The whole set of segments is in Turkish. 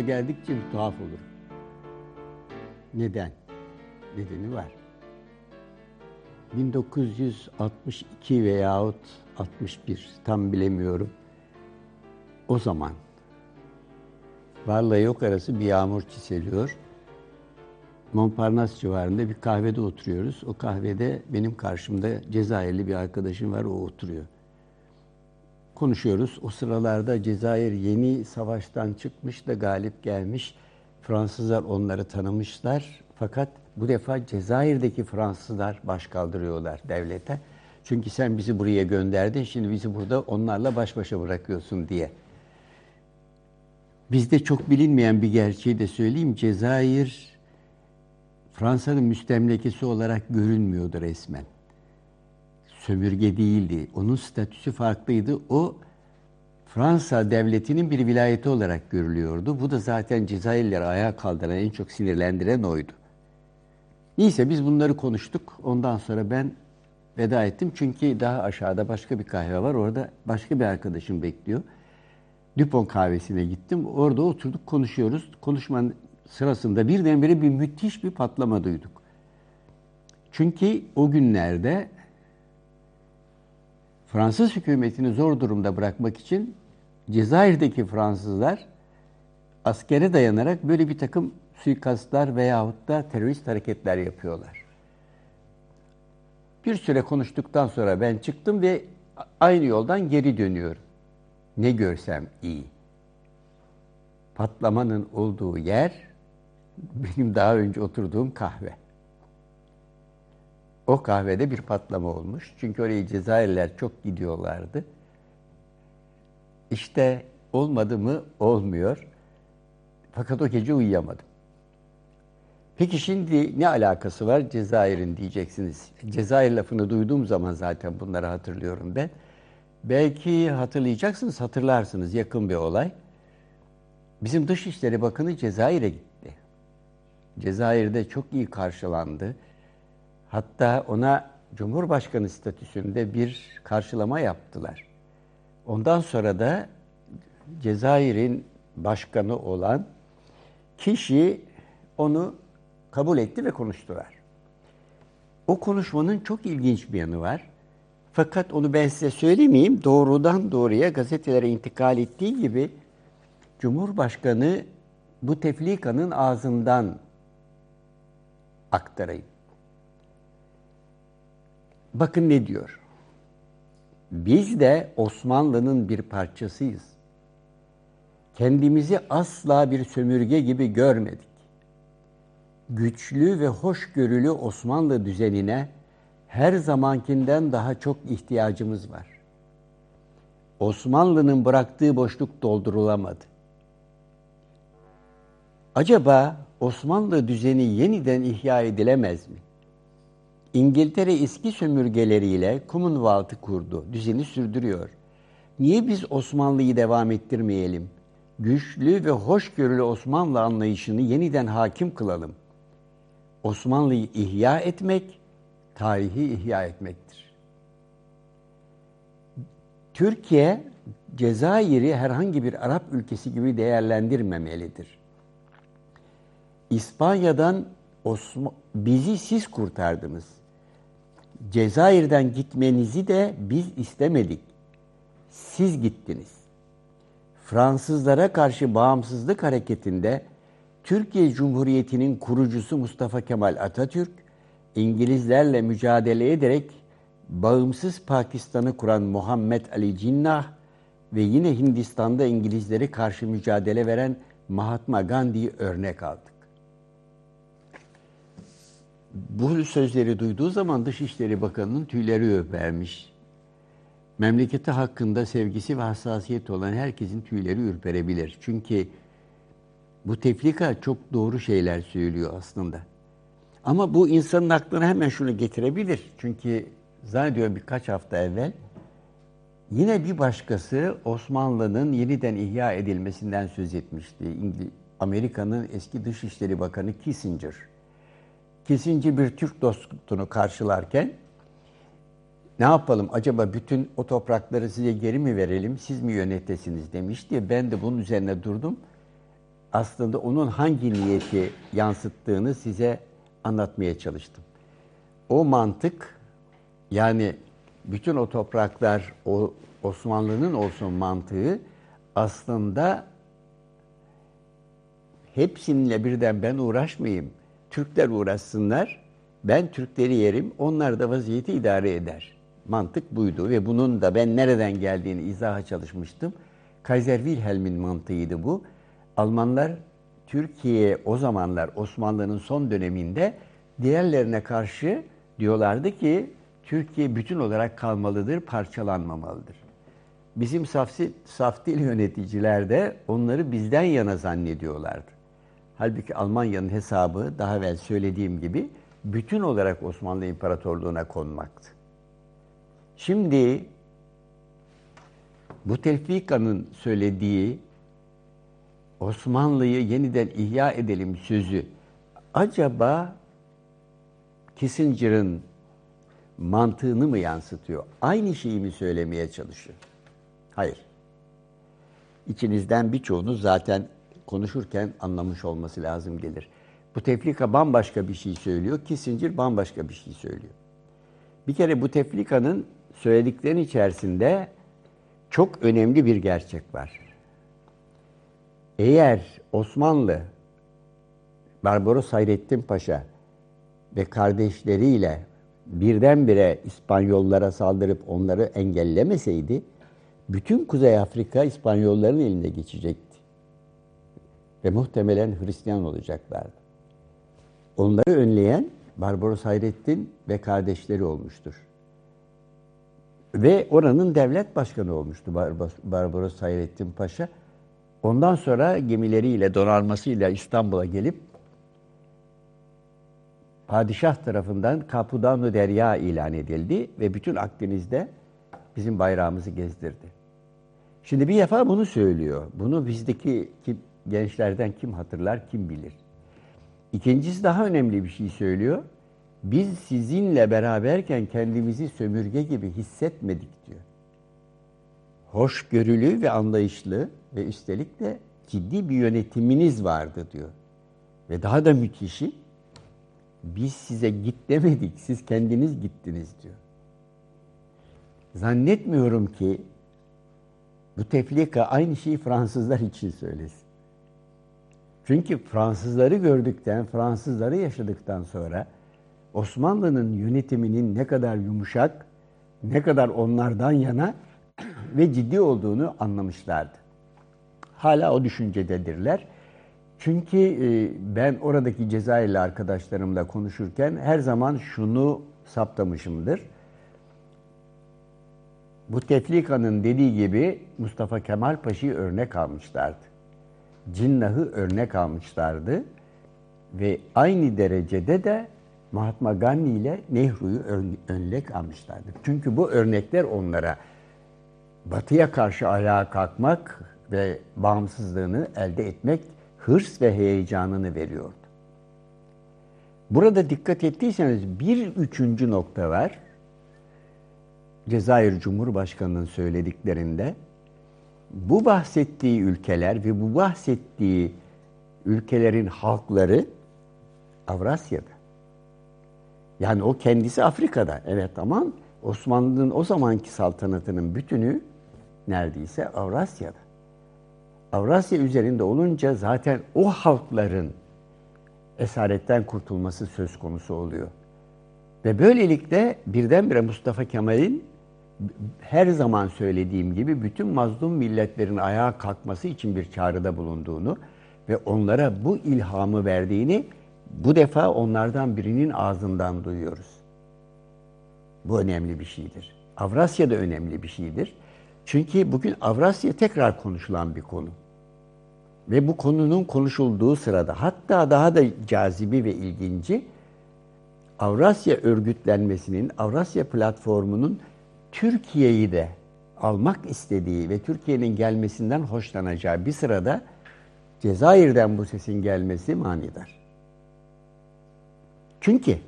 aklıma geldikçe bir tuhaf olurum. Neden? Nedeni var. 1962 veyahut 61 tam bilemiyorum. O zaman varla yok arası bir yağmur çiseliyor. Montparnasse civarında bir kahvede oturuyoruz. O kahvede benim karşımda Cezayirli bir arkadaşım var, o oturuyor. Konuşuyoruz. O sıralarda Cezayir yeni savaştan çıkmış da galip gelmiş. Fransızlar onları tanımışlar. Fakat bu defa Cezayir'deki Fransızlar baş kaldırıyorlar devlete. Çünkü sen bizi buraya gönderdin, şimdi bizi burada onlarla baş başa bırakıyorsun diye. Bizde çok bilinmeyen bir gerçeği de söyleyeyim. Cezayir Fransa'nın müstemlekesi olarak görünmüyordu resmen. Sömürge değildi. Onun statüsü farklıydı. O Fransa devletinin bir vilayeti olarak görülüyordu. Bu da zaten Cezayirlileri ayağa kaldıran, en çok sinirlendiren oydu. Neyse biz bunları konuştuk. Ondan sonra ben veda ettim. Çünkü daha aşağıda başka bir kahve var. Orada başka bir arkadaşım bekliyor. Dupont kahvesine gittim. Orada oturduk konuşuyoruz. Konuşmanın sırasında birdenbire bir müthiş bir patlama duyduk. Çünkü o günlerde Fransız hükümetini zor durumda bırakmak için Cezayir'deki Fransızlar askere dayanarak böyle bir takım suikastlar veyahut da terörist hareketler yapıyorlar. Bir süre konuştuktan sonra ben çıktım ve aynı yoldan geri dönüyorum. Ne görsem iyi. Patlamanın olduğu yer benim daha önce oturduğum kahve. O kahvede bir patlama olmuş. Çünkü oraya Cezayirliler çok gidiyorlardı. İşte olmadı mı olmuyor. Fakat o gece uyuyamadım. Peki şimdi ne alakası var Cezayir'in diyeceksiniz. Cezayir lafını duyduğum zaman zaten bunları hatırlıyorum ben. Belki hatırlayacaksınız, hatırlarsınız yakın bir olay. Bizim Dışişleri Bakanı Cezayir'e gitti. Cezayir'de çok iyi karşılandı. Hatta ona Cumhurbaşkanı statüsünde bir karşılama yaptılar. Ondan sonra da Cezayir'in başkanı olan kişi onu kabul etti ve konuştular. O konuşmanın çok ilginç bir yanı var. Fakat onu ben size söylemeyeyim. Doğrudan doğruya gazetelere intikal ettiği gibi Cumhurbaşkanı bu teflikanın ağzından aktarayım. Bakın ne diyor. Biz de Osmanlı'nın bir parçasıyız. Kendimizi asla bir sömürge gibi görmedik. Güçlü ve hoşgörülü Osmanlı düzenine her zamankinden daha çok ihtiyacımız var. Osmanlı'nın bıraktığı boşluk doldurulamadı. Acaba Osmanlı düzeni yeniden ihya edilemez mi? İngiltere eski sömürgeleriyle Commonwealth'ı kurdu, düzeni sürdürüyor. Niye biz Osmanlı'yı devam ettirmeyelim? Güçlü ve hoşgörülü Osmanlı anlayışını yeniden hakim kılalım. Osmanlı'yı ihya etmek, tarihi ihya etmektir. Türkiye, Cezayir'i herhangi bir Arap ülkesi gibi değerlendirmemelidir. İspanya'dan Osman, bizi siz kurtardınız. Cezayir'den gitmenizi de biz istemedik. Siz gittiniz. Fransızlara karşı bağımsızlık hareketinde Türkiye Cumhuriyeti'nin kurucusu Mustafa Kemal Atatürk, İngilizlerle mücadele ederek bağımsız Pakistan'ı kuran Muhammed Ali Cinnah ve yine Hindistan'da İngilizleri karşı mücadele veren Mahatma Gandhi'yi örnek aldık. Bu sözleri duyduğu zaman Dışişleri Bakanı'nın tüyleri ürpermiş. Memleketi hakkında sevgisi ve hassasiyeti olan herkesin tüyleri ürperebilir. Çünkü bu tefrika çok doğru şeyler söylüyor aslında. Ama bu insanın aklına hemen şunu getirebilir. Çünkü zannediyorum birkaç hafta evvel yine bir başkası Osmanlı'nın yeniden ihya edilmesinden söz etmişti. Amerika'nın eski Dışişleri Bakanı Kissinger. Kissinger bir Türk dostunu karşılarken ne yapalım acaba bütün o toprakları size geri mi verelim, siz mi yönetesiniz demişti. Ben de bunun üzerine durdum. aslında onun hangi niyeti yansıttığını size anlatmaya çalıştım. O mantık yani bütün o topraklar o Osmanlı'nın olsun mantığı aslında hepsininle birden ben uğraşmayayım. Türkler uğraşsınlar. Ben Türkleri yerim. Onlar da vaziyeti idare eder. Mantık buydu ve bunun da ben nereden geldiğini izaha çalışmıştım. Kaiser Wilhelm'in mantığıydı bu. Almanlar Türkiye o zamanlar Osmanlı'nın son döneminde diğerlerine karşı diyorlardı ki Türkiye bütün olarak kalmalıdır, parçalanmamalıdır. Bizim safsi, saf dil yöneticiler de onları bizden yana zannediyorlardı. Halbuki Almanya'nın hesabı daha evvel söylediğim gibi bütün olarak Osmanlı İmparatorluğu'na konmaktı. Şimdi bu Tevfika'nın söylediği Osmanlı'yı yeniden ihya edelim sözü acaba Kissinger'ın mantığını mı yansıtıyor? Aynı şeyi mi söylemeye çalışıyor? Hayır. İçinizden birçoğunuz zaten konuşurken anlamış olması lazım gelir. Bu teflika bambaşka bir şey söylüyor, Kissinger bambaşka bir şey söylüyor. Bir kere bu teflikanın söylediklerinin içerisinde çok önemli bir gerçek var. Eğer Osmanlı, Barbaros Hayrettin Paşa ve kardeşleriyle birdenbire İspanyollara saldırıp onları engellemeseydi, bütün Kuzey Afrika İspanyolların elinde geçecekti. Ve muhtemelen Hristiyan olacaklardı. Onları önleyen Barbaros Hayrettin ve kardeşleri olmuştur. Ve oranın devlet başkanı olmuştu Barbaros Hayrettin Paşa. Ondan sonra gemileriyle, donanmasıyla İstanbul'a gelip padişah tarafından Kapudano Derya ilan edildi ve bütün Akdeniz'de bizim bayrağımızı gezdirdi. Şimdi bir defa bunu söylüyor. Bunu bizdeki gençlerden kim hatırlar, kim bilir. İkincisi daha önemli bir şey söylüyor. Biz sizinle beraberken kendimizi sömürge gibi hissetmedik diyor. Hoşgörülü ve anlayışlı ve üstelik de ciddi bir yönetiminiz vardı diyor. Ve daha da müthişi biz size git demedik, siz kendiniz gittiniz diyor. Zannetmiyorum ki bu teflika aynı şeyi Fransızlar için söylesin. Çünkü Fransızları gördükten, Fransızları yaşadıktan sonra Osmanlı'nın yönetiminin ne kadar yumuşak, ne kadar onlardan yana ve ciddi olduğunu anlamışlardı. Hala o düşüncededirler. Çünkü e, ben oradaki Cezayirli arkadaşlarımla konuşurken her zaman şunu saptamışımdır. Bu Teflika'nın dediği gibi Mustafa Kemal Paşa'yı örnek almışlardı. Cinnah'ı örnek almışlardı. Ve aynı derecede de Mahatma Gandhi ile Nehru'yu örnek almışlardı. Çünkü bu örnekler onlara batıya karşı ayağa kalkmak ve bağımsızlığını elde etmek hırs ve heyecanını veriyordu. Burada dikkat ettiyseniz bir üçüncü nokta var. Cezayir Cumhurbaşkanı'nın söylediklerinde bu bahsettiği ülkeler ve bu bahsettiği ülkelerin halkları Avrasya'da. Yani o kendisi Afrika'da. Evet ama Osmanlı'nın o zamanki saltanatının bütünü neredeyse Avrasya'da. Avrasya üzerinde olunca zaten o halkların esaretten kurtulması söz konusu oluyor. Ve böylelikle birdenbire Mustafa Kemal'in her zaman söylediğim gibi bütün mazlum milletlerin ayağa kalkması için bir çağrıda bulunduğunu ve onlara bu ilhamı verdiğini bu defa onlardan birinin ağzından duyuyoruz. Bu önemli bir şeydir. Avrasya da önemli bir şeydir. Çünkü bugün Avrasya tekrar konuşulan bir konu. Ve bu konunun konuşulduğu sırada hatta daha da cazibi ve ilginci Avrasya örgütlenmesinin, Avrasya platformunun Türkiye'yi de almak istediği ve Türkiye'nin gelmesinden hoşlanacağı bir sırada Cezayir'den bu sesin gelmesi manidar. Çünkü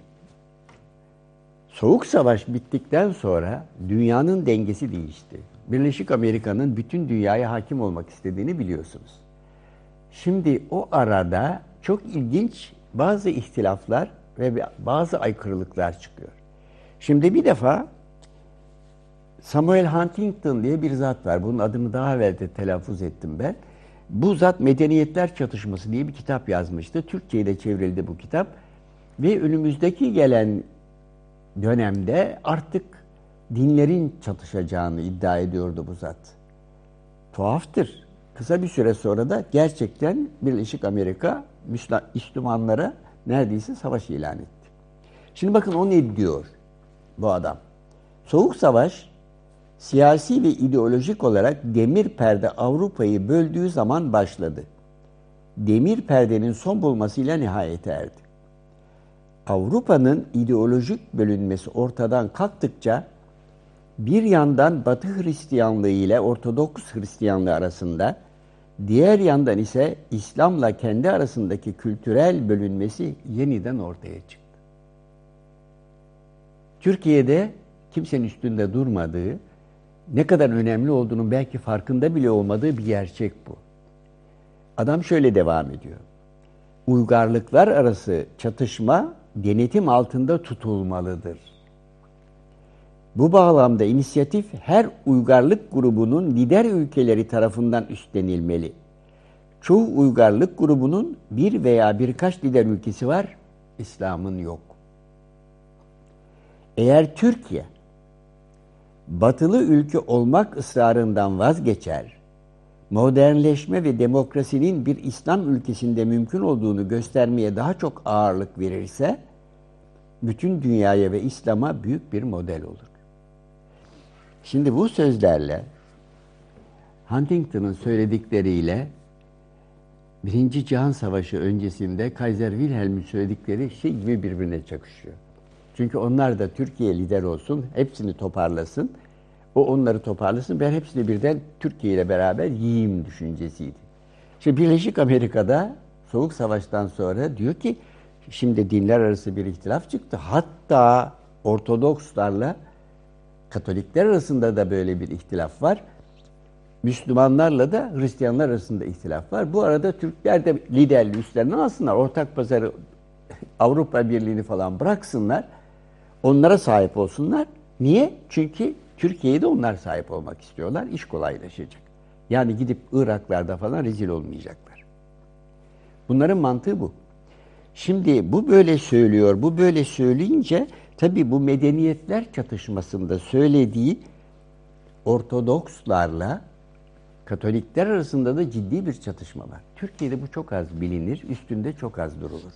Soğuk Savaş bittikten sonra dünyanın dengesi değişti. Birleşik Amerika'nın bütün dünyaya hakim olmak istediğini biliyorsunuz. Şimdi o arada çok ilginç bazı ihtilaflar ve bazı aykırılıklar çıkıyor. Şimdi bir defa Samuel Huntington diye bir zat var. Bunun adını daha evvel de telaffuz ettim ben. Bu zat Medeniyetler Çatışması diye bir kitap yazmıştı. Türkçe'ye çevrildi bu kitap. Ve önümüzdeki gelen dönemde artık dinlerin çatışacağını iddia ediyordu bu zat. Tuhaftır. Kısa bir süre sonra da gerçekten Birleşik Amerika Müslümanlara neredeyse savaş ilan etti. Şimdi bakın o ne diyor bu adam. Soğuk savaş siyasi ve ideolojik olarak demir perde Avrupa'yı böldüğü zaman başladı. Demir perdenin son bulmasıyla nihayete erdi. Avrupa'nın ideolojik bölünmesi ortadan kalktıkça bir yandan Batı Hristiyanlığı ile Ortodoks Hristiyanlığı arasında, diğer yandan ise İslam'la kendi arasındaki kültürel bölünmesi yeniden ortaya çıktı. Türkiye'de kimsenin üstünde durmadığı, ne kadar önemli olduğunu belki farkında bile olmadığı bir gerçek bu. Adam şöyle devam ediyor. Uygarlıklar arası çatışma denetim altında tutulmalıdır. Bu bağlamda inisiyatif her uygarlık grubunun lider ülkeleri tarafından üstlenilmeli. Çoğu uygarlık grubunun bir veya birkaç lider ülkesi var, İslam'ın yok. Eğer Türkiye batılı ülke olmak ısrarından vazgeçer, modernleşme ve demokrasinin bir İslam ülkesinde mümkün olduğunu göstermeye daha çok ağırlık verirse, bütün dünyaya ve İslam'a büyük bir model olur. Şimdi bu sözlerle Huntington'ın söyledikleriyle Birinci Cihan Savaşı öncesinde Kaiser Wilhelm'in söyledikleri şey gibi birbirine çakışıyor. Çünkü onlar da Türkiye lider olsun, hepsini toparlasın. O onları toparlasın, ben hepsini birden Türkiye ile beraber yiyeyim düşüncesiydi. Şimdi Birleşik Amerika'da Soğuk Savaş'tan sonra diyor ki, şimdi dinler arası bir ihtilaf çıktı. Hatta Ortodokslarla Katolikler arasında da böyle bir ihtilaf var. Müslümanlarla da Hristiyanlar arasında ihtilaf var. Bu arada Türkler de liderliği üstlerinden alsınlar. Ortak pazarı Avrupa Birliği'ni falan bıraksınlar. Onlara sahip olsunlar. Niye? Çünkü Türkiye'ye de onlar sahip olmak istiyorlar. İş kolaylaşacak. Yani gidip Iraklarda falan rezil olmayacaklar. Bunların mantığı bu. Şimdi bu böyle söylüyor. Bu böyle söyleyince tabii bu medeniyetler çatışmasında söylediği Ortodokslarla Katolikler arasında da ciddi bir çatışma var. Türkiye'de bu çok az bilinir, üstünde çok az durulur.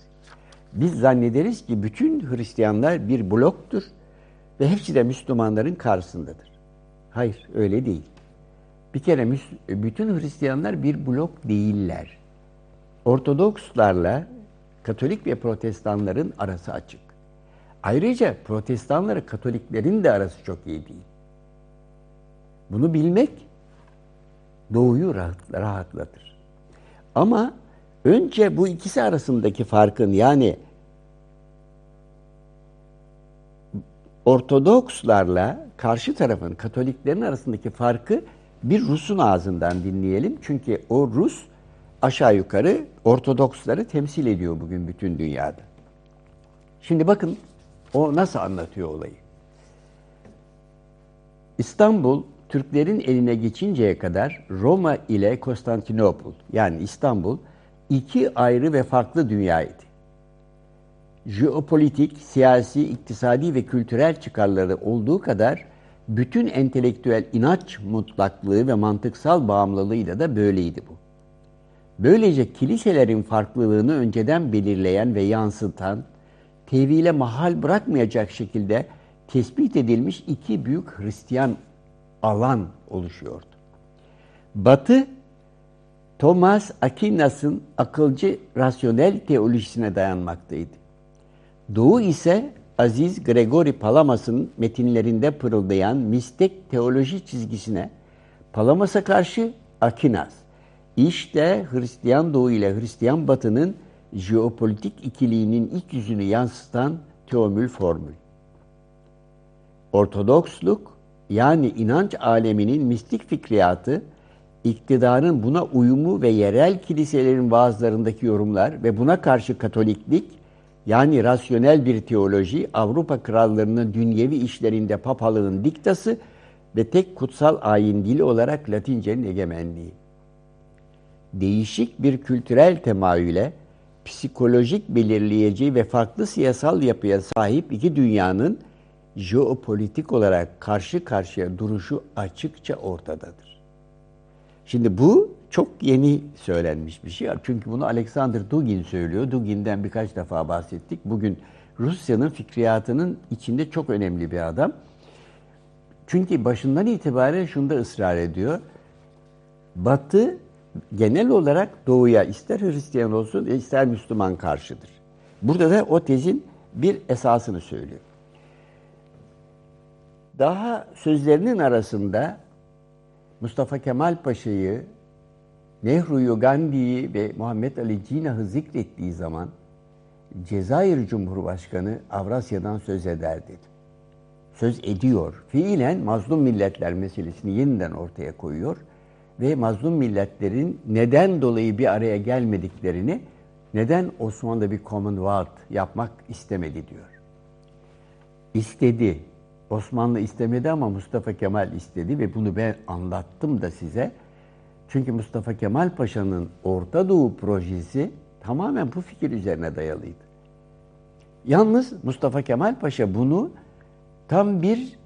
Biz zannederiz ki bütün Hristiyanlar bir bloktur ve hepsi de Müslümanların karşısındadır. Hayır, öyle değil. Bir kere bütün Hristiyanlar bir blok değiller. Ortodokslarla Katolik ve Protestanların arası açık. Ayrıca Protestanları Katoliklerin de arası çok iyi değil. Bunu bilmek doğuyu rahatlatır. Ama önce bu ikisi arasındaki farkın yani Ortodokslarla karşı tarafın Katoliklerin arasındaki farkı bir Rus'un ağzından dinleyelim. Çünkü o Rus aşağı yukarı Ortodoksları temsil ediyor bugün bütün dünyada. Şimdi bakın o nasıl anlatıyor olayı. İstanbul Türklerin eline geçinceye kadar Roma ile Konstantinopol yani İstanbul iki ayrı ve farklı dünyaydı. Jeopolitik, siyasi, iktisadi ve kültürel çıkarları olduğu kadar bütün entelektüel inanç mutlaklığı ve mantıksal bağımlılığıyla da böyleydi bu. Böylece kiliselerin farklılığını önceden belirleyen ve yansıtan, tevhile mahal bırakmayacak şekilde tespit edilmiş iki büyük Hristiyan alan oluşuyordu. Batı, Thomas Aquinas'ın akılcı rasyonel teolojisine dayanmaktaydı. Doğu ise Aziz Gregory Palamas'ın metinlerinde pırıldayan mistik teoloji çizgisine, Palamas'a karşı Aquinas, işte Hristiyan Doğu ile Hristiyan Batı'nın jeopolitik ikiliğinin ilk yüzünü yansıtan teomül formül. Ortodoksluk yani inanç aleminin mistik fikriyatı iktidarın buna uyumu ve yerel kiliselerin vaazlarındaki yorumlar ve buna karşı Katoliklik yani rasyonel bir teoloji Avrupa krallarının dünyevi işlerinde papalığın diktası ve tek kutsal ayin dili olarak Latince'nin egemenliği. Değişik bir kültürel temayüle psikolojik belirleyici ve farklı siyasal yapıya sahip iki dünyanın jeopolitik olarak karşı karşıya duruşu açıkça ortadadır. Şimdi bu çok yeni söylenmiş bir şey. Çünkü bunu Alexander Dugin söylüyor. Dugin'den birkaç defa bahsettik. Bugün Rusya'nın fikriyatının içinde çok önemli bir adam. Çünkü başından itibaren şunda ısrar ediyor. Batı genel olarak doğuya ister Hristiyan olsun ister Müslüman karşıdır. Burada da o tezin bir esasını söylüyor. Daha sözlerinin arasında Mustafa Kemal Paşa'yı, Nehru'yu, Gandhi'yi ve Muhammed Ali Cinah'ı zikrettiği zaman Cezayir Cumhurbaşkanı Avrasya'dan söz eder dedi. Söz ediyor. Fiilen mazlum milletler meselesini yeniden ortaya koyuyor ve mazlum milletlerin neden dolayı bir araya gelmediklerini, neden Osmanlı bir Commonwealth yapmak istemedi diyor. İstedi. Osmanlı istemedi ama Mustafa Kemal istedi ve bunu ben anlattım da size. Çünkü Mustafa Kemal Paşa'nın Orta Doğu projesi tamamen bu fikir üzerine dayalıydı. Yalnız Mustafa Kemal Paşa bunu tam bir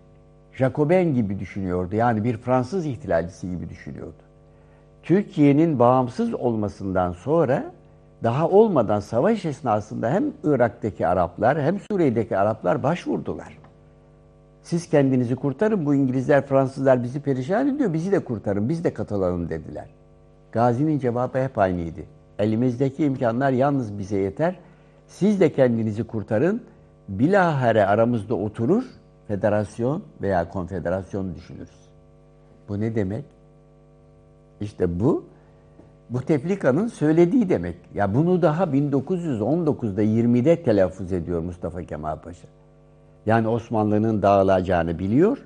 Jacoben gibi düşünüyordu. Yani bir Fransız ihtilalcisi gibi düşünüyordu. Türkiye'nin bağımsız olmasından sonra daha olmadan savaş esnasında hem Irak'taki Araplar hem Suriye'deki Araplar başvurdular. Siz kendinizi kurtarın, bu İngilizler, Fransızlar bizi perişan ediyor, bizi de kurtarın, biz de katılalım dediler. Gazi'nin cevabı hep aynıydı. Elimizdeki imkanlar yalnız bize yeter. Siz de kendinizi kurtarın, bilahare aramızda oturur, federasyon veya konfederasyon düşünürüz. Bu ne demek? İşte bu bu teflikanın söylediği demek. Ya bunu daha 1919'da 20'de telaffuz ediyor Mustafa Kemal Paşa. Yani Osmanlı'nın dağılacağını biliyor.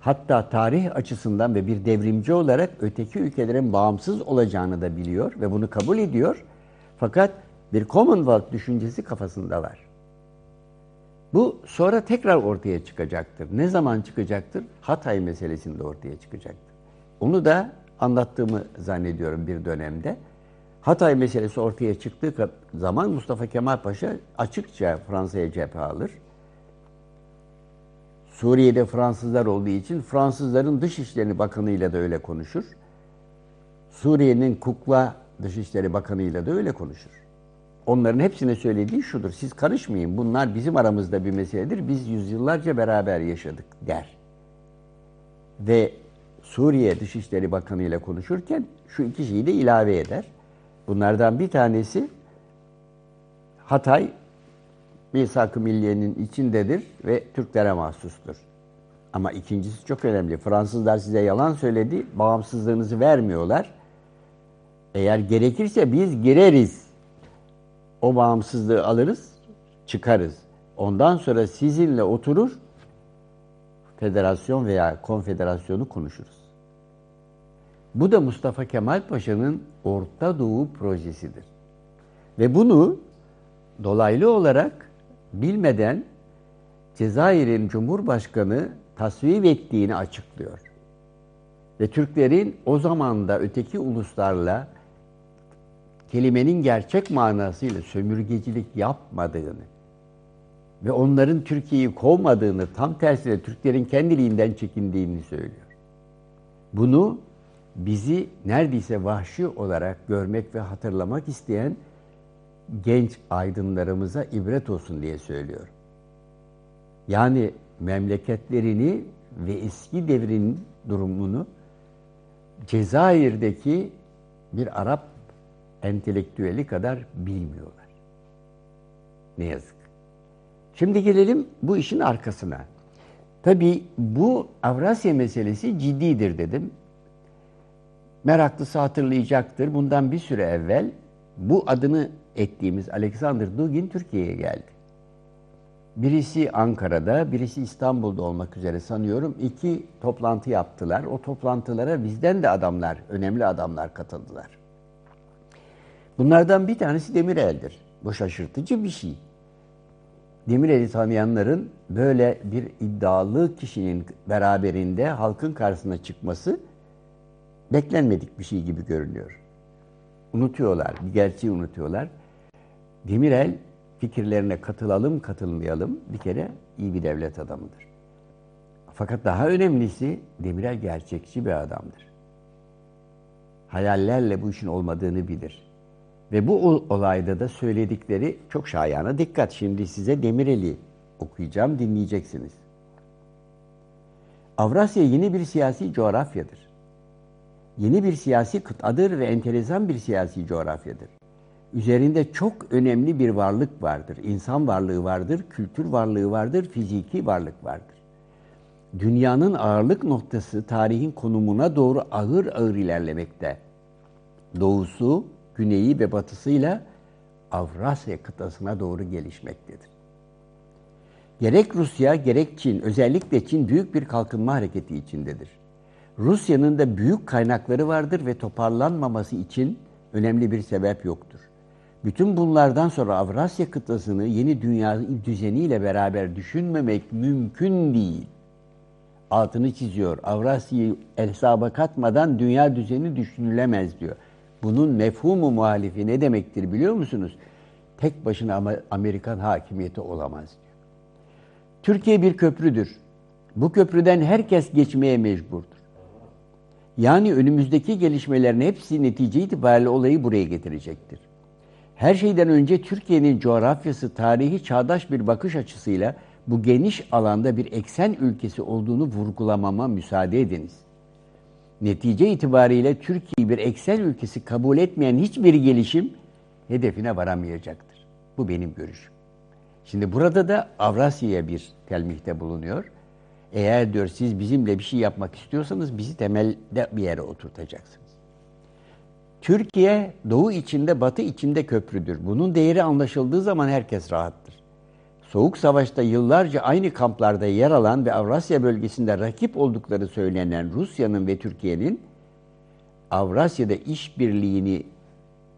Hatta tarih açısından ve bir devrimci olarak öteki ülkelerin bağımsız olacağını da biliyor ve bunu kabul ediyor. Fakat bir Commonwealth düşüncesi kafasında var. Bu sonra tekrar ortaya çıkacaktır. Ne zaman çıkacaktır? Hatay meselesinde ortaya çıkacaktır. Onu da anlattığımı zannediyorum bir dönemde. Hatay meselesi ortaya çıktığı zaman Mustafa Kemal Paşa açıkça Fransa'ya cephe alır. Suriye'de Fransızlar olduğu için Fransızların Dışişleri Bakanı ile de öyle konuşur. Suriye'nin Kukla Dışişleri Bakanı ile de öyle konuşur. Onların hepsine söylediği şudur. Siz karışmayın. Bunlar bizim aramızda bir meseledir. Biz yüzyıllarca beraber yaşadık der. Ve Suriye Dışişleri Bakanı ile konuşurken şu iki şeyi de ilave eder. Bunlardan bir tanesi Hatay Misak-ı Milliye'nin içindedir ve Türklere mahsustur. Ama ikincisi çok önemli. Fransızlar size yalan söyledi, bağımsızlığınızı vermiyorlar. Eğer gerekirse biz gireriz. O bağımsızlığı alırız, çıkarız. Ondan sonra sizinle oturur, federasyon veya konfederasyonu konuşuruz. Bu da Mustafa Kemal Paşa'nın Orta Doğu projesidir. Ve bunu dolaylı olarak bilmeden Cezayir'in Cumhurbaşkanı tasvip ettiğini açıklıyor. Ve Türklerin o zaman da öteki uluslarla kelimenin gerçek manasıyla sömürgecilik yapmadığını ve onların Türkiye'yi kovmadığını, tam tersine Türklerin kendiliğinden çekindiğini söylüyor. Bunu bizi neredeyse vahşi olarak görmek ve hatırlamak isteyen genç aydınlarımıza ibret olsun diye söylüyor. Yani memleketlerini ve eski devrin durumunu Cezayir'deki bir Arap entelektüeli kadar bilmiyorlar. Ne yazık. Şimdi gelelim bu işin arkasına. Tabii bu Avrasya meselesi ciddidir dedim. Meraklısı hatırlayacaktır. Bundan bir süre evvel bu adını ettiğimiz Alexander Dugin Türkiye'ye geldi. Birisi Ankara'da, birisi İstanbul'da olmak üzere sanıyorum. iki toplantı yaptılar. O toplantılara bizden de adamlar, önemli adamlar katıldılar. Bunlardan bir tanesi Demirel'dir. Bu şaşırtıcı bir şey. Demirel'i tanıyanların böyle bir iddialı kişinin beraberinde halkın karşısına çıkması beklenmedik bir şey gibi görünüyor. Unutuyorlar, bir gerçeği unutuyorlar. Demirel fikirlerine katılalım, katılmayalım bir kere iyi bir devlet adamıdır. Fakat daha önemlisi Demirel gerçekçi bir adamdır. Hayallerle bu işin olmadığını bilir. Ve bu olayda da söyledikleri çok şayana dikkat. Şimdi size Demirel'i okuyacağım, dinleyeceksiniz. Avrasya yeni bir siyasi coğrafyadır. Yeni bir siyasi kıtadır ve enteresan bir siyasi coğrafyadır. Üzerinde çok önemli bir varlık vardır. İnsan varlığı vardır, kültür varlığı vardır, fiziki varlık vardır. Dünyanın ağırlık noktası tarihin konumuna doğru ağır ağır ilerlemekte. Doğusu, güneyi ve batısıyla Avrasya kıtasına doğru gelişmektedir. Gerek Rusya gerek Çin, özellikle Çin büyük bir kalkınma hareketi içindedir. Rusya'nın da büyük kaynakları vardır ve toparlanmaması için önemli bir sebep yoktur. Bütün bunlardan sonra Avrasya kıtasını yeni dünya düzeniyle beraber düşünmemek mümkün değil. Altını çiziyor. Avrasya'yı hesaba katmadan dünya düzeni düşünülemez diyor. Bunun mefhumu muhalifi ne demektir biliyor musunuz? Tek başına Amerikan hakimiyeti olamaz diyor. Türkiye bir köprüdür. Bu köprüden herkes geçmeye mecburdur. Yani önümüzdeki gelişmelerin hepsi netice itibariyle olayı buraya getirecektir. Her şeyden önce Türkiye'nin coğrafyası, tarihi çağdaş bir bakış açısıyla bu geniş alanda bir eksen ülkesi olduğunu vurgulamama müsaade ediniz. Netice itibariyle Türkiye bir eksen ülkesi kabul etmeyen hiçbir gelişim hedefine varamayacaktır. Bu benim görüşüm. Şimdi burada da Avrasya'ya bir telmihte bulunuyor. Eğer diyor siz bizimle bir şey yapmak istiyorsanız bizi temelde bir yere oturtacaksınız. Türkiye doğu içinde batı içinde köprüdür. Bunun değeri anlaşıldığı zaman herkes rahattır. Soğuk Savaş'ta yıllarca aynı kamplarda yer alan ve Avrasya bölgesinde rakip oldukları söylenen Rusya'nın ve Türkiye'nin Avrasya'da işbirliğini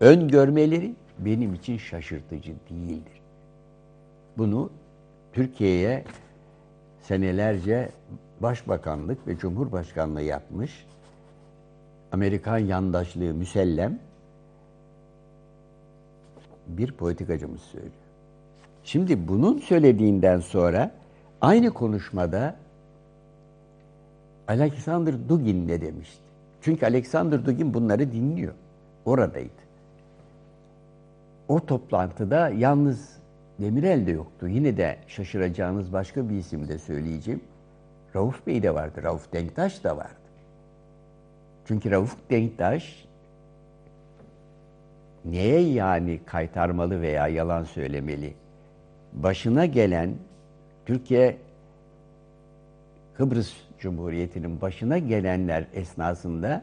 öngörmeleri benim için şaşırtıcı değildir. Bunu Türkiye'ye senelerce başbakanlık ve cumhurbaşkanlığı yapmış Amerikan yandaşlığı müsellem bir politikacımız söylüyor. Şimdi bunun söylediğinden sonra aynı konuşmada Alexander Dugin ne demişti? Çünkü Alexander Dugin bunları dinliyor. Oradaydı. O toplantıda yalnız Demirel de yoktu. Yine de şaşıracağınız başka bir isim de söyleyeceğim. Rauf Bey de vardı. Rauf Denktaş da vardı. Çünkü Rauf Denktaş neye yani kaytarmalı veya yalan söylemeli? Başına gelen Türkiye Kıbrıs Cumhuriyeti'nin başına gelenler esnasında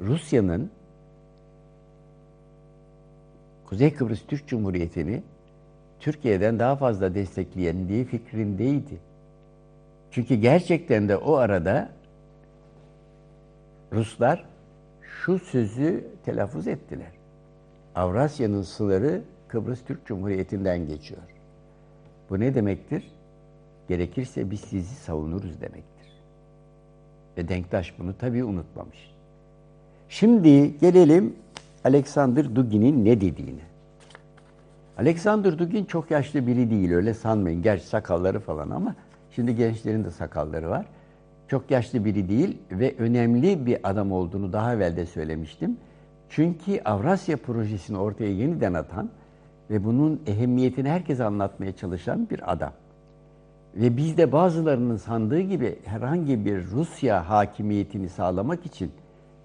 Rusya'nın Kuzey Kıbrıs Türk Cumhuriyeti'ni Türkiye'den daha fazla destekleyenliği fikrindeydi. Çünkü gerçekten de o arada Ruslar şu sözü telaffuz ettiler. Avrasya'nın sınırı Kıbrıs Türk Cumhuriyeti'nden geçiyor. Bu ne demektir? Gerekirse biz sizi savunuruz demektir. Ve Denktaş bunu tabii unutmamış. Şimdi gelelim Alexander Dugin'in ne dediğine. Alexander Dugin çok yaşlı biri değil öyle sanmayın. Gerçi sakalları falan ama şimdi gençlerin de sakalları var. Çok yaşlı biri değil ve önemli bir adam olduğunu daha evvel de söylemiştim. Çünkü Avrasya projesini ortaya yeniden atan ve bunun ehemmiyetini herkese anlatmaya çalışan bir adam. Ve bizde bazılarının sandığı gibi herhangi bir Rusya hakimiyetini sağlamak için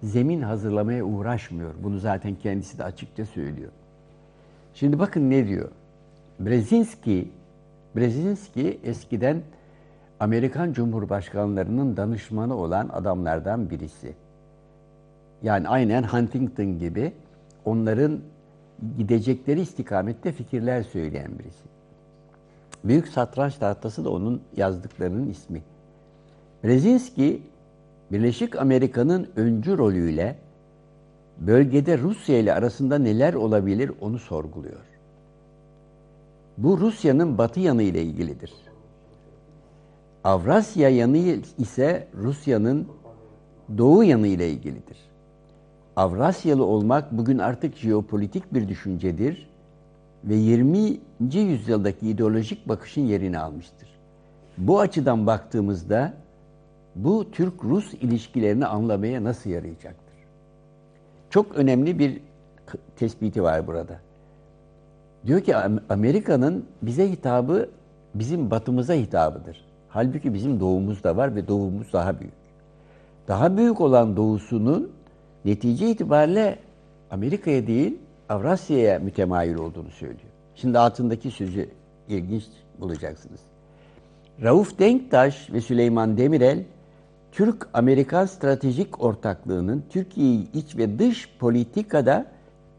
zemin hazırlamaya uğraşmıyor. Bunu zaten kendisi de açıkça söylüyor. Şimdi bakın ne diyor. Brzezinski, Brzezinski eskiden Amerikan Cumhurbaşkanlarının danışmanı olan adamlardan birisi. Yani aynen Huntington gibi onların gidecekleri istikamette fikirler söyleyen birisi. Büyük Satranç Tahtası da onun yazdıklarının ismi. Brzezinski, Birleşik Amerika'nın öncü rolüyle bölgede Rusya ile arasında neler olabilir onu sorguluyor. Bu Rusya'nın batı yanı ile ilgilidir. Avrasya yanı ise Rusya'nın doğu yanı ile ilgilidir. Avrasyalı olmak bugün artık jeopolitik bir düşüncedir ve 20. yüzyıldaki ideolojik bakışın yerini almıştır. Bu açıdan baktığımızda bu Türk-Rus ilişkilerini anlamaya nasıl yarayacaktır? Çok önemli bir tespiti var burada. Diyor ki Amerika'nın bize hitabı bizim batımıza hitabıdır. Halbuki bizim doğumuz da var ve doğumuz daha büyük. Daha büyük olan doğusunun netice itibariyle Amerika'ya değil Avrasya'ya mütemayil olduğunu söylüyor. Şimdi altındaki sözü ilginç bulacaksınız. Rauf Denktaş ve Süleyman Demirel Türk-Amerikan stratejik ortaklığının Türkiye'yi iç ve dış politikada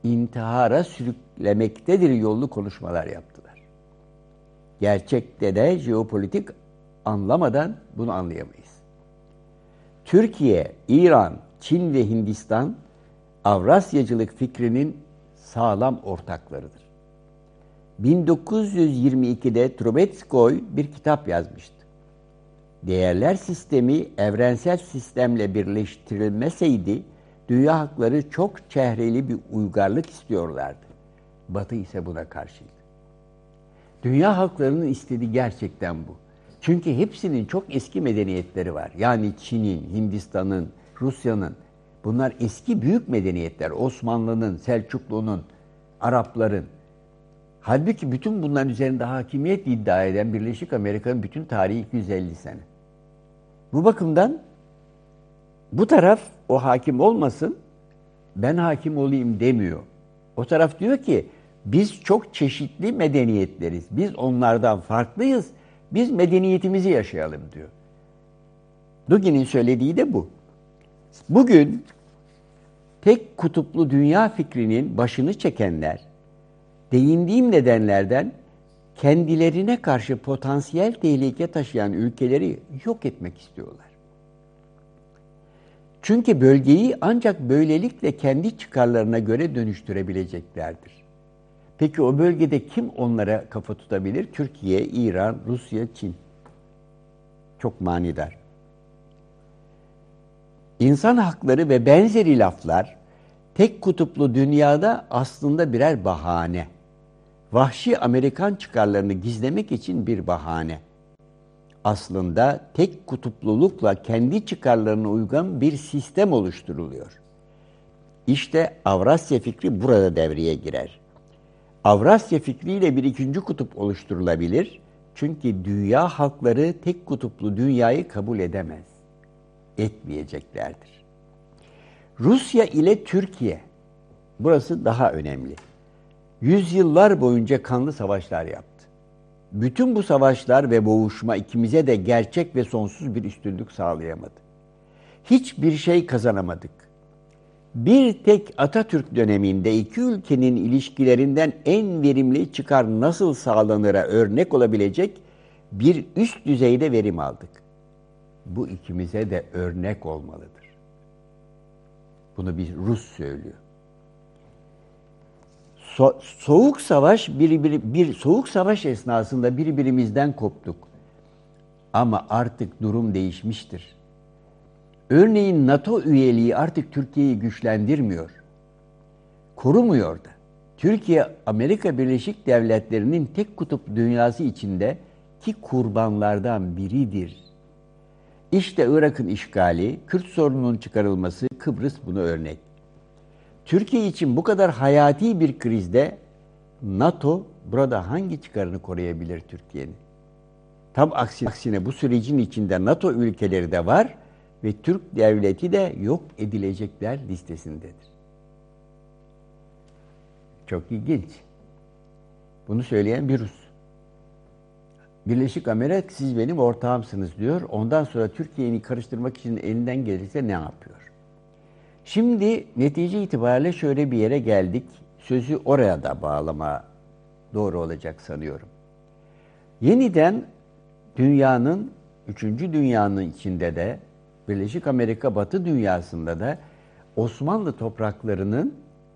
intihara sürüklemektedir yollu konuşmalar yaptılar. Gerçekte de jeopolitik anlamadan bunu anlayamayız. Türkiye, İran, Çin ve Hindistan Avrasyacılık fikrinin sağlam ortaklarıdır. 1922'de Trubetskoy bir kitap yazmıştı. Değerler sistemi evrensel sistemle birleştirilmeseydi dünya hakları çok çehreli bir uygarlık istiyorlardı. Batı ise buna karşıydı. Dünya halklarının istediği gerçekten bu. Çünkü hepsinin çok eski medeniyetleri var. Yani Çin'in, Hindistan'ın, Rusya'nın. Bunlar eski büyük medeniyetler. Osmanlı'nın, Selçuklu'nun, Arapların. Halbuki bütün bunların üzerinde hakimiyet iddia eden Birleşik Amerika'nın bütün tarihi 250 sene. Bu bakımdan bu taraf o hakim olmasın, ben hakim olayım demiyor. O taraf diyor ki biz çok çeşitli medeniyetleriz. Biz onlardan farklıyız. Biz medeniyetimizi yaşayalım diyor. Dugin'in söylediği de bu. Bugün tek kutuplu dünya fikrinin başını çekenler, değindiğim nedenlerden kendilerine karşı potansiyel tehlike taşıyan ülkeleri yok etmek istiyorlar. Çünkü bölgeyi ancak böylelikle kendi çıkarlarına göre dönüştürebileceklerdir. Peki o bölgede kim onlara kafa tutabilir? Türkiye, İran, Rusya, Çin. Çok manidar. İnsan hakları ve benzeri laflar tek kutuplu dünyada aslında birer bahane. Vahşi Amerikan çıkarlarını gizlemek için bir bahane. Aslında tek kutuplulukla kendi çıkarlarına uygun bir sistem oluşturuluyor. İşte Avrasya fikri burada devreye girer. Avrasya fikriyle bir ikinci kutup oluşturulabilir. Çünkü dünya halkları tek kutuplu dünyayı kabul edemez. Etmeyeceklerdir. Rusya ile Türkiye, burası daha önemli. Yüzyıllar boyunca kanlı savaşlar yaptı. Bütün bu savaşlar ve boğuşma ikimize de gerçek ve sonsuz bir üstünlük sağlayamadı. Hiçbir şey kazanamadık. Bir tek Atatürk döneminde iki ülkenin ilişkilerinden en verimli çıkar nasıl sağlanıra örnek olabilecek bir üst düzeyde verim aldık. Bu ikimize de örnek olmalıdır. Bunu bir Rus söylüyor. So soğuk savaş bir, bir, bir soğuk savaş esnasında birbirimizden koptuk. Ama artık durum değişmiştir. Örneğin NATO üyeliği artık Türkiye'yi güçlendirmiyor. Korumuyor da. Türkiye Amerika Birleşik Devletleri'nin tek kutup dünyası içinde ki kurbanlardan biridir. İşte Irak'ın işgali, Kürt sorununun çıkarılması, Kıbrıs bunu örnek. Türkiye için bu kadar hayati bir krizde NATO burada hangi çıkarını koruyabilir Türkiye'nin? Tam aksine bu sürecin içinde NATO ülkeleri de var ve Türk devleti de yok edilecekler listesindedir. Çok ilginç. Bunu söyleyen bir Rus. Birleşik Amerika siz benim ortağımsınız diyor. Ondan sonra Türkiye'yi karıştırmak için elinden gelirse ne yapıyor? Şimdi netice itibariyle şöyle bir yere geldik. Sözü oraya da bağlama doğru olacak sanıyorum. Yeniden dünyanın, üçüncü dünyanın içinde de Birleşik Amerika Batı dünyasında da Osmanlı topraklarının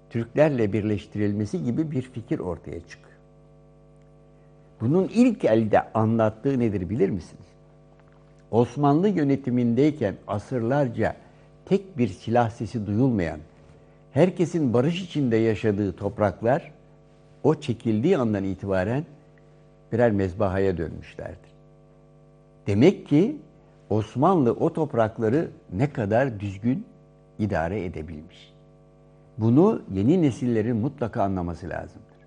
Türklerle birleştirilmesi gibi bir fikir ortaya çıkıyor. Bunun ilk elde anlattığı nedir bilir misiniz? Osmanlı yönetimindeyken asırlarca tek bir silah sesi duyulmayan, herkesin barış içinde yaşadığı topraklar o çekildiği andan itibaren birer mezbahaya dönmüşlerdir. Demek ki Osmanlı o toprakları ne kadar düzgün idare edebilmiş. Bunu yeni nesillerin mutlaka anlaması lazımdır.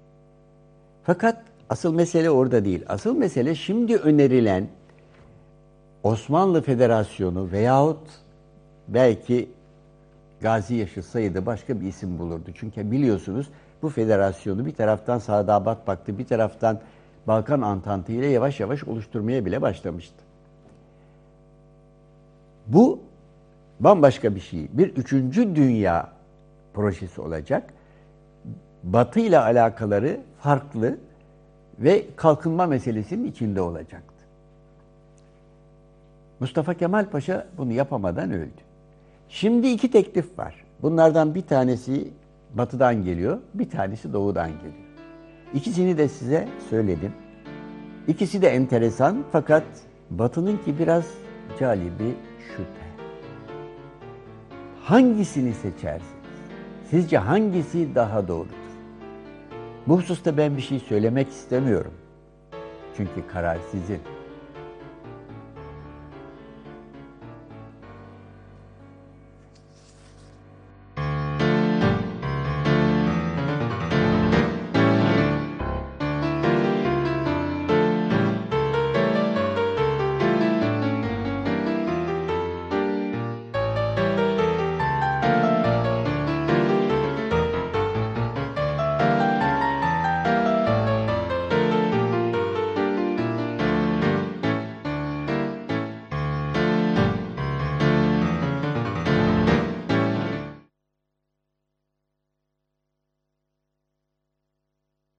Fakat asıl mesele orada değil. Asıl mesele şimdi önerilen Osmanlı Federasyonu veyahut belki Gazi yaşasaydı başka bir isim bulurdu. Çünkü biliyorsunuz bu federasyonu bir taraftan Sadabat Paktı, bir taraftan Balkan Antantı ile yavaş yavaş oluşturmaya bile başlamıştı. Bu bambaşka bir şey. Bir üçüncü dünya projesi olacak. Batı ile alakaları farklı ve kalkınma meselesinin içinde olacaktı. Mustafa Kemal Paşa bunu yapamadan öldü. Şimdi iki teklif var. Bunlardan bir tanesi batıdan geliyor, bir tanesi doğudan geliyor. İkisini de size söyledim. İkisi de enteresan fakat batınınki biraz calibi şüphe. Hangisini seçersiniz? Sizce hangisi daha doğrudur? Bu hususta ben bir şey söylemek istemiyorum. Çünkü karar sizin.